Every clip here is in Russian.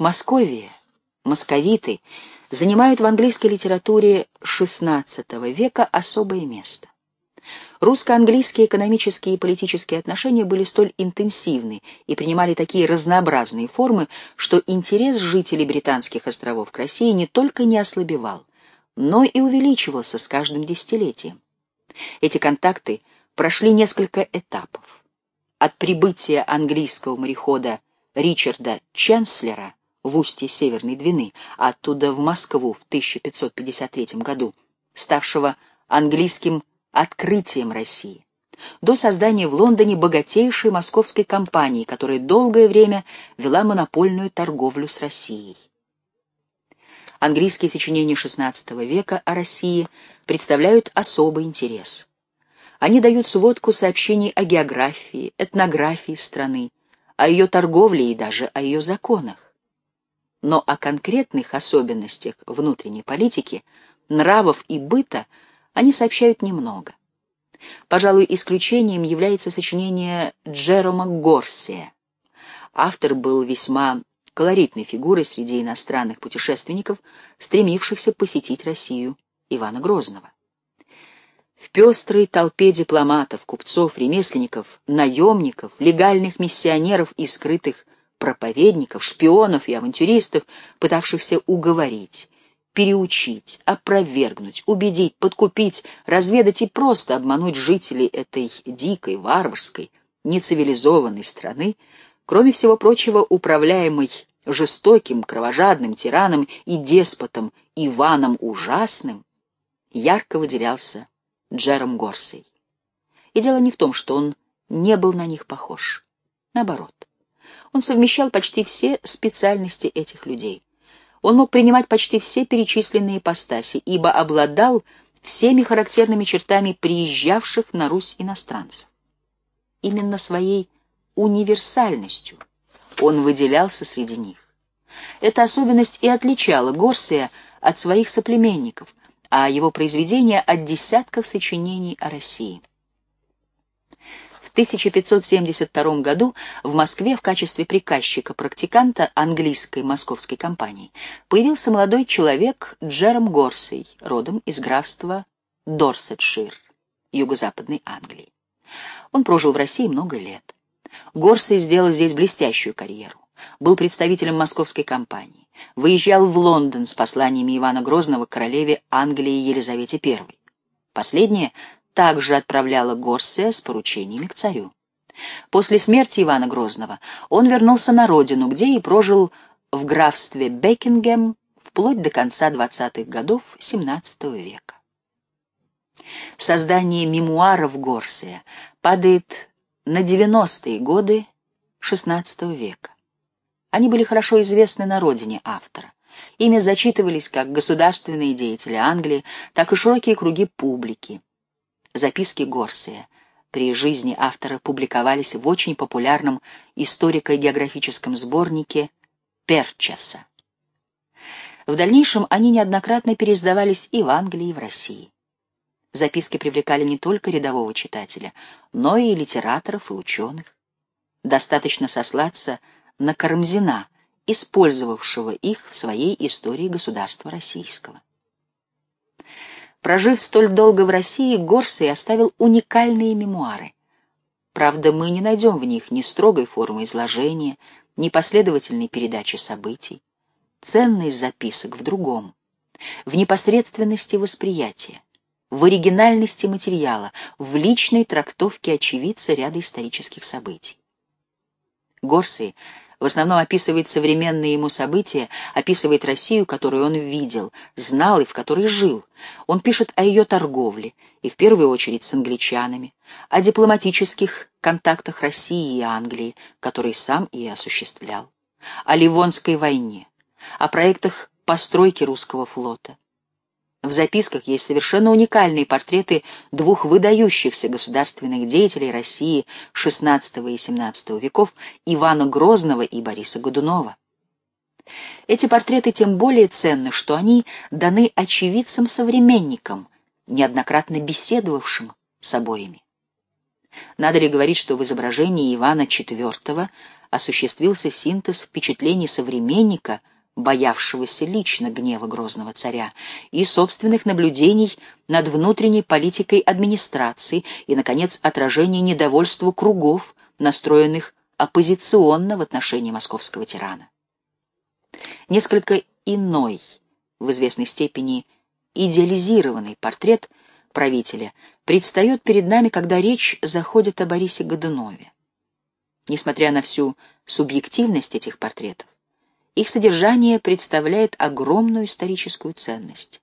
Московия, московиты занимают в английской литературе XVI века особое место. Русско-английские экономические и политические отношения были столь интенсивны и принимали такие разнообразные формы, что интерес жителей британских островов к России не только не ослабевал, но и увеличивался с каждым десятилетием. Эти контакты прошли несколько этапов. От прибытия английского морехода Ричарда Ченслера в устье Северной Двины, оттуда в Москву в 1553 году, ставшего английским открытием России, до создания в Лондоне богатейшей московской компании, которая долгое время вела монопольную торговлю с Россией. Английские сочинения XVI века о России представляют особый интерес. Они дают сводку сообщений о географии, этнографии страны, о ее торговле и даже о ее законах. Но о конкретных особенностях внутренней политики, нравов и быта они сообщают немного. Пожалуй, исключением является сочинение Джерома Горсия. Автор был весьма колоритной фигурой среди иностранных путешественников, стремившихся посетить Россию Ивана Грозного. В пестрой толпе дипломатов, купцов, ремесленников, наемников, легальных миссионеров и скрытых проповедников, шпионов и авантюристов, пытавшихся уговорить, переучить, опровергнуть, убедить, подкупить, разведать и просто обмануть жителей этой дикой, варварской, нецивилизованной страны, кроме всего прочего, управляемой жестоким, кровожадным тираном и деспотом Иваном Ужасным, ярко выделялся Джером Горсей. И дело не в том, что он не был на них похож. Наоборот, он совмещал почти все специальности этих людей. Он мог принимать почти все перечисленные ипостаси, ибо обладал всеми характерными чертами приезжавших на Русь иностранцев. Именно своей универсальностью он выделялся среди них. Эта особенность и отличала Горсия от своих соплеменников, а его произведения от десятков сочинений о России. В 1572 году в Москве в качестве приказчика-практиканта английской московской компании появился молодой человек Джером Горсей, родом из графства Дорсетшир, юго-западной Англии. Он прожил в России много лет. Горсей сделал здесь блестящую карьеру. Был представителем московской компании выезжал в Лондон с посланиями Ивана Грозного королеве Англии Елизавете I. Последняя также отправляла Горсия с поручениями к царю. После смерти Ивана Грозного он вернулся на родину, где и прожил в графстве Бекингем вплоть до конца 20-х годов XVII века. Создание мемуаров Горсия падает на 90-е годы XVI века. Они были хорошо известны на родине автора. Ими зачитывались как государственные деятели Англии, так и широкие круги публики. Записки Горсия при жизни автора публиковались в очень популярном историко-географическом сборнике Перчеса. В дальнейшем они неоднократно переиздавались и в Англии, и в России. Записки привлекали не только рядового читателя, но и литераторов и ученых. Достаточно сослаться на Карамзина, использовавшего их в своей истории государства российского. Прожив столь долго в России, Горсей оставил уникальные мемуары. Правда, мы не найдем в них ни строгой формы изложения, ни последовательной передачи событий. Ценность записок в другом, в непосредственности восприятия, в оригинальности материала, в личной трактовке очевидца ряда исторических событий. Горсей в основном описывает современные ему события, описывает Россию, которую он видел, знал и в которой жил. Он пишет о ее торговле, и в первую очередь с англичанами, о дипломатических контактах России и Англии, которые сам и осуществлял, о Ливонской войне, о проектах постройки русского флота, в записках есть совершенно уникальные портреты двух выдающихся государственных деятелей России XVI и XVII веков Ивана Грозного и Бориса Годунова. Эти портреты тем более ценны, что они даны очевидцам-современникам, неоднократно беседовавшим с обоими. Надо ли говорить, что в изображении Ивана IV осуществился синтез впечатлений современника, боявшегося лично гнева грозного царя, и собственных наблюдений над внутренней политикой администрации и, наконец, отражение недовольства кругов, настроенных оппозиционно в отношении московского тирана. Несколько иной, в известной степени идеализированный портрет правителя предстает перед нами, когда речь заходит о Борисе Годунове. Несмотря на всю субъективность этих портретов, их содержание представляет огромную историческую ценность.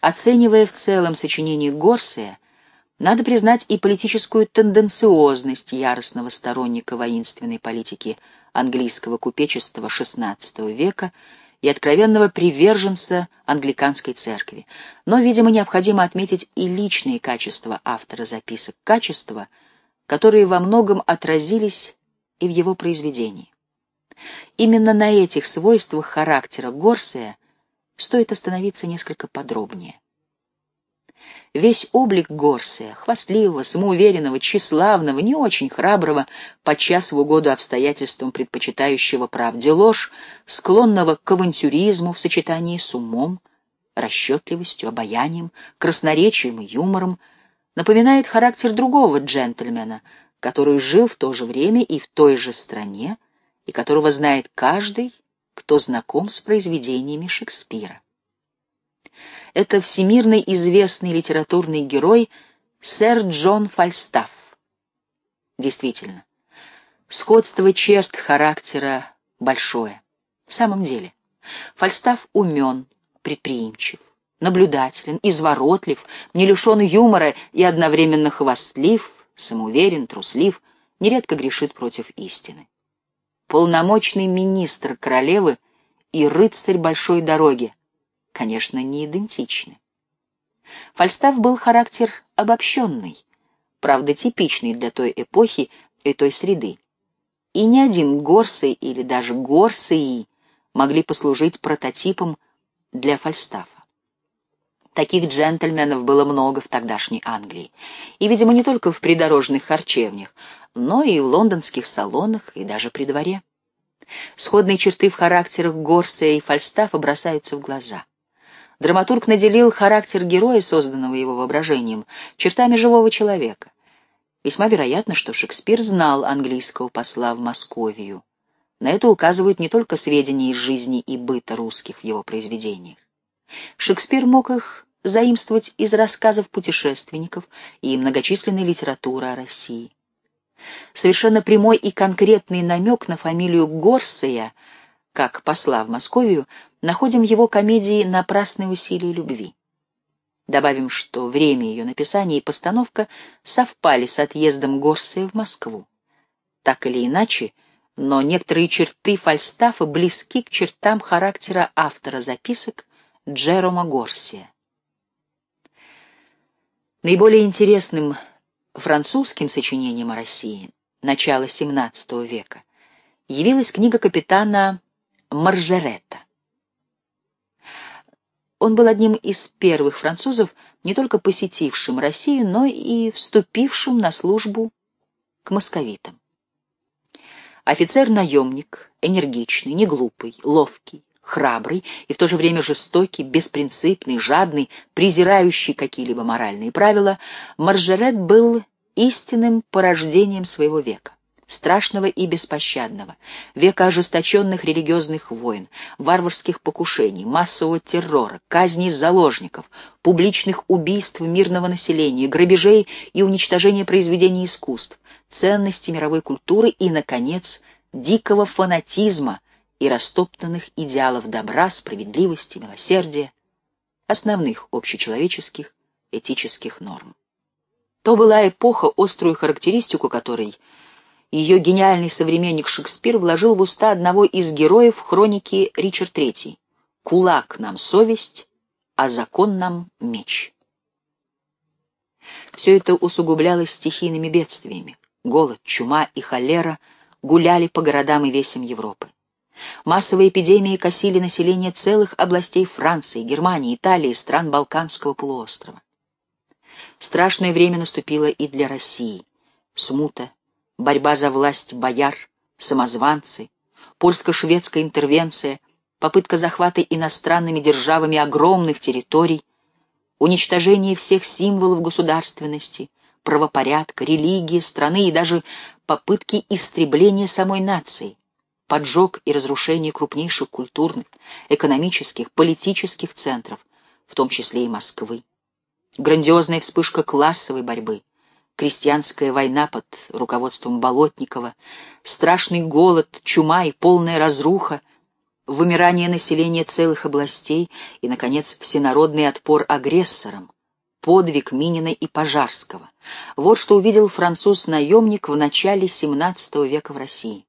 Оценивая в целом сочинение Горсия, надо признать и политическую тенденциозность яростного сторонника воинственной политики английского купечества XVI века и откровенного приверженца англиканской церкви. Но, видимо, необходимо отметить и личные качества автора записок, качества, которые во многом отразились и в его произведении. Именно на этих свойствах характера Горсия стоит остановиться несколько подробнее. Весь облик Горсия, хвастливого, самоуверенного, тщеславного, не очень храброго, подчас в угоду обстоятельствам предпочитающего правде ложь, склонного к авантюризму в сочетании с умом, расчетливостью, обаянием, красноречием и юмором, напоминает характер другого джентльмена, который жил в то же время и в той же стране, и которого знает каждый, кто знаком с произведениями Шекспира это всемирно известный литературный герой сэр Джон Фальстаф. Действительно, сходство черт характера большое. В самом деле, Фальстаф умен, предприимчив, наблюдателен, изворотлив, не лишен юмора и одновременно хвастлив, самоуверен, труслив, нередко грешит против истины. Полномочный министр королевы и рыцарь большой дороги, конечно, не идентичны. Фальстаф был характер обобщенный, правда, типичный для той эпохи и той среды. И ни один Горсей или даже Горсеи могли послужить прототипом для Фальстафа. Таких джентльменов было много в тогдашней Англии, и, видимо, не только в придорожных харчевнях, но и в лондонских салонах, и даже при дворе. Сходные черты в характерах Горсея и Фальстафа бросаются в глаза. Драматург наделил характер героя, созданного его воображением, чертами живого человека. Весьма вероятно, что Шекспир знал английского посла в Московию. На это указывают не только сведения из жизни и быта русских в его произведениях. Шекспир мог их заимствовать из рассказов путешественников и многочисленной литературы о России. Совершенно прямой и конкретный намек на фамилию Горсея, как посла в Московию, находим его комедии «Напрасные усилия любви». Добавим, что время ее написания и постановка совпали с отъездом Горсия в Москву. Так или иначе, но некоторые черты Фальстафа близки к чертам характера автора записок Джерома Горсия. Наиболее интересным французским сочинением о России начала XVII века явилась книга капитана Маржерета. Он был одним из первых французов, не только посетившим Россию, но и вступившим на службу к московитам. Офицер-наемник, энергичный, неглупый, ловкий, храбрый и в то же время жестокий, беспринципный, жадный, презирающий какие-либо моральные правила, Маржерет был истинным порождением своего века страшного и беспощадного, века ожесточенных религиозных войн, варварских покушений, массового террора, казней заложников, публичных убийств мирного населения, грабежей и уничтожения произведений искусств, ценностей мировой культуры и, наконец, дикого фанатизма и растоптанных идеалов добра, справедливости, милосердия, основных общечеловеческих этических норм. То была эпоха, острую характеристику которой — ее гениальный современник Шекспир вложил в уста одного из героев хроники Ричард III. «Кулак нам совесть, а закон нам меч». Все это усугублялось стихийными бедствиями. Голод, чума и холера гуляли по городам и весям Европы. Массовые эпидемии косили население целых областей Франции, Германии, Италии, стран Балканского полуострова. Страшное время наступило и для России. Смута, борьба за власть бояр, самозванцы, польско-шведская интервенция, попытка захвата иностранными державами огромных территорий, уничтожение всех символов государственности, правопорядка, религии, страны и даже попытки истребления самой нации, поджог и разрушение крупнейших культурных, экономических, политических центров, в том числе и Москвы. Грандиозная вспышка классовой борьбы, крестьянская война под руководством Болотникова, страшный голод, чума и полная разруха, вымирание населения целых областей и, наконец, всенародный отпор агрессорам, подвиг Минина и Пожарского. Вот что увидел француз-наемник в начале XVII века в России.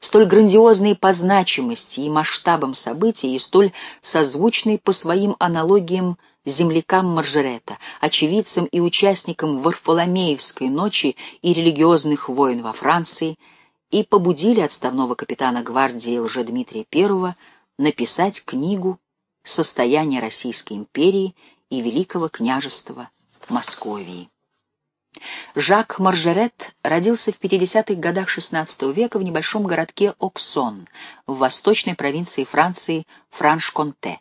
Столь грандиозные по значимости и масштабам событий и столь созвучные по своим аналогиям землякам Маржерета, очевидцам и участникам Варфоломеевской ночи и религиозных войн во Франции, и побудили отставного капитана гвардии Лжедмитрия I написать книгу «Состояние Российской империи и Великого княжества Московии». Жак Маржерет родился в 50-х годах XVI века в небольшом городке Оксон в восточной провинции Франции Франш-Конте.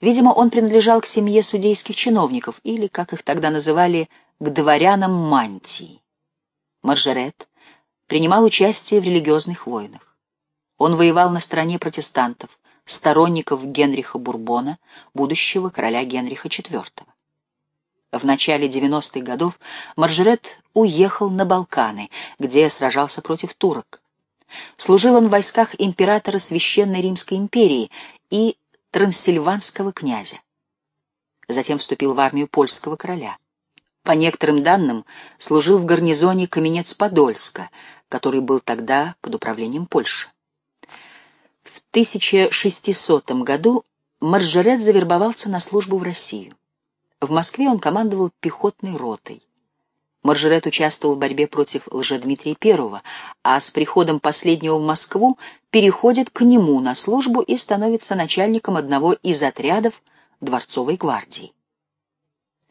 Видимо, он принадлежал к семье судейских чиновников, или, как их тогда называли, к дворянам мантии. Маржерет принимал участие в религиозных войнах. Он воевал на стороне протестантов, сторонников Генриха Бурбона, будущего короля Генриха IV. В начале 90-х годов Маржерет уехал на Балканы, где сражался против турок. Служил он в войсках императора Священной Римской империи и трансильванского князя. Затем вступил в армию польского короля. По некоторым данным, служил в гарнизоне Каменец-Подольска, который был тогда под управлением Польши. В 1600 году Маржерет завербовался на службу в Россию. В Москве он командовал пехотной ротой. Маржерет участвовал в борьбе против Лжедмитрия I, а с приходом последнего в Москву переходит к нему на службу и становится начальником одного из отрядов Дворцовой гвардии.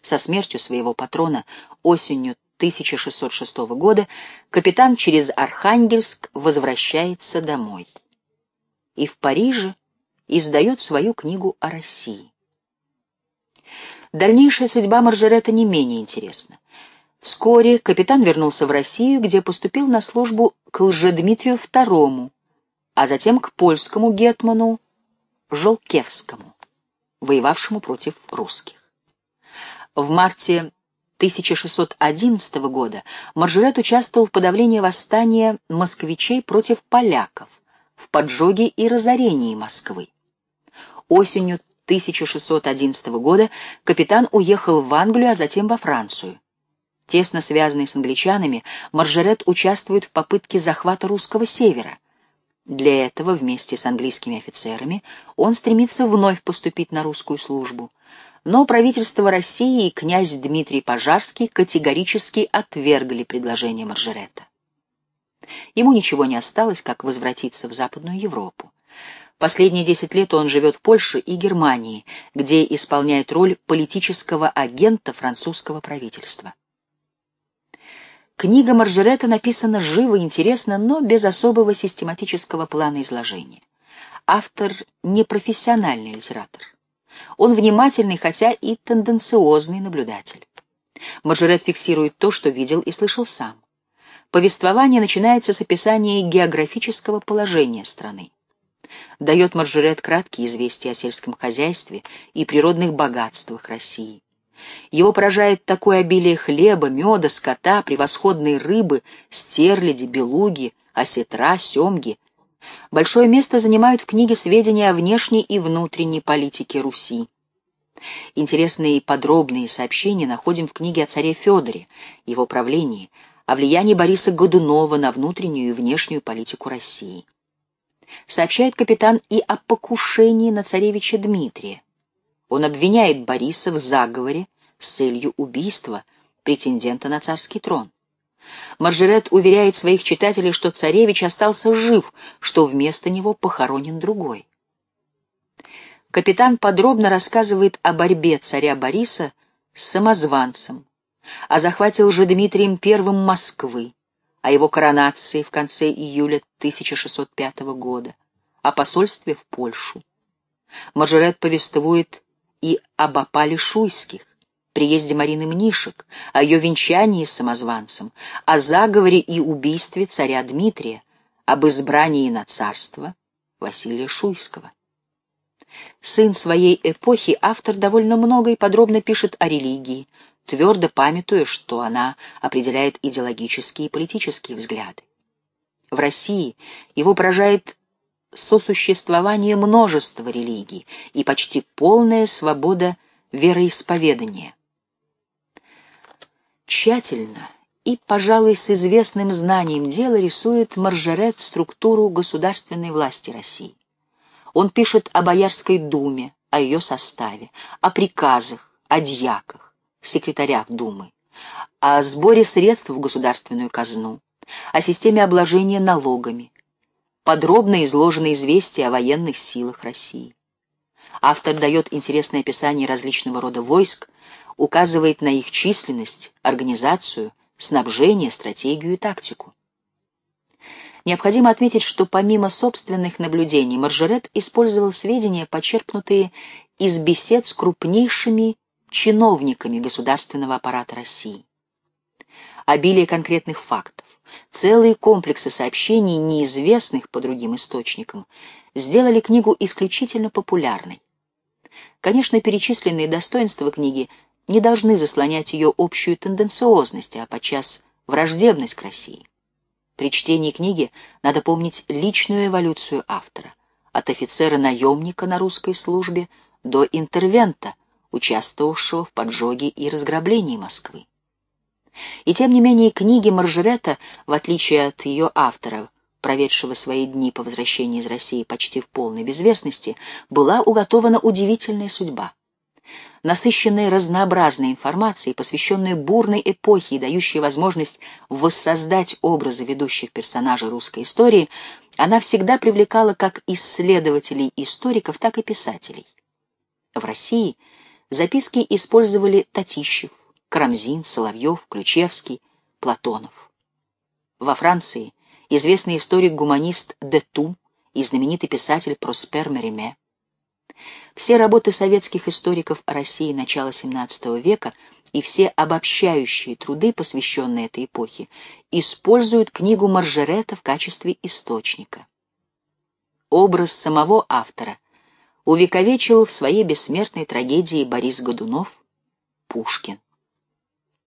Со смертью своего патрона осенью 1606 года капитан через Архангельск возвращается домой. И в Париже издает свою книгу о России. Дальнейшая судьба Маржерета не менее интересна. Вскоре капитан вернулся в Россию, где поступил на службу к Лжедмитрию II, а затем к польскому гетману Жолкевскому, воевавшему против русских. В марте 1611 года Маржерет участвовал в подавлении восстания москвичей против поляков, в поджоге и разорении Москвы. Осенью 1611 года капитан уехал в Англию, а затем во Францию. Тесно связанный с англичанами, Маржерет участвует в попытке захвата русского севера. Для этого вместе с английскими офицерами он стремится вновь поступить на русскую службу. Но правительство России и князь Дмитрий Пожарский категорически отвергли предложение Маржерета. Ему ничего не осталось, как возвратиться в Западную Европу. Последние десять лет он живет в Польше и Германии, где исполняет роль политического агента французского правительства. Книга Маржерета написана живо интересно, но без особого систематического плана изложения. Автор — не профессиональный литератор. Он внимательный, хотя и тенденциозный наблюдатель. Маржерет фиксирует то, что видел и слышал сам. Повествование начинается с описания географического положения страны дает Маржерет краткие известия о сельском хозяйстве и природных богатствах России. Его поражает такое обилие хлеба, меда, скота, превосходной рыбы, стерляди, белуги, осетра, семги. Большое место занимают в книге сведения о внешней и внутренней политике Руси. Интересные и подробные сообщения находим в книге о царе Федоре, его правлении, о влиянии Бориса Годунова на внутреннюю и внешнюю политику России сообщает капитан и о покушении на царевича Дмитрия. Он обвиняет Бориса в заговоре с целью убийства претендента на царский трон. Маржерет уверяет своих читателей, что царевич остался жив, что вместо него похоронен другой. Капитан подробно рассказывает о борьбе царя Бориса самозванцем, о захвате Лжедмитрием I Москвы, о его коронации в конце июля 1605 года, о посольстве в Польшу. Мажорет повествует и об опале шуйских, приезде Марины Мнишек, о ее венчании с самозванцем, о заговоре и убийстве царя Дмитрия, об избрании на царство Василия Шуйского. Сын своей эпохи, автор довольно много и подробно пишет о религии, твердо памятуя, что она определяет идеологические и политические взгляды. В России его поражает сосуществование множества религий и почти полная свобода вероисповедания. Тщательно и, пожалуй, с известным знанием дела рисует Маржерет структуру государственной власти России. Он пишет о Боярской думе, о ее составе, о приказах, о дьяках, секретарях думы, о сборе средств в государственную казну, о системе обложения налогами, подробно изложены известия о военных силах России. Автор дает интересное описание различного рода войск, указывает на их численность, организацию, снабжение, стратегию и тактику. Необходимо отметить, что помимо собственных наблюдений Маржерет использовал сведения, почерпнутые из бесед с крупнейшими чиновниками государственного аппарата России. Обилие конкретных фактов, целые комплексы сообщений, неизвестных по другим источникам, сделали книгу исключительно популярной. Конечно, перечисленные достоинства книги не должны заслонять ее общую тенденциозность, а подчас враждебность к России. При чтении книги надо помнить личную эволюцию автора, от офицера-наемника на русской службе до интервента, участвовавшего в поджоге и разграблении Москвы. И тем не менее книги Маржерета, в отличие от ее автора, проведшего свои дни по возвращении из России почти в полной безвестности, была уготована удивительная судьба насыщенная разнообразной информацией, посвященная бурной эпохе и дающая возможность воссоздать образы ведущих персонажей русской истории, она всегда привлекала как исследователей историков, так и писателей. В России записки использовали Татищев, Карамзин, Соловьев, Ключевский, Платонов. Во Франции известный историк-гуманист Дету и знаменитый писатель Проспер Мериме. Все работы советских историков о России начала XVII века и все обобщающие труды, посвященные этой эпохе, используют книгу Маржерета в качестве источника. Образ самого автора увековечил в своей бессмертной трагедии Борис Годунов Пушкин.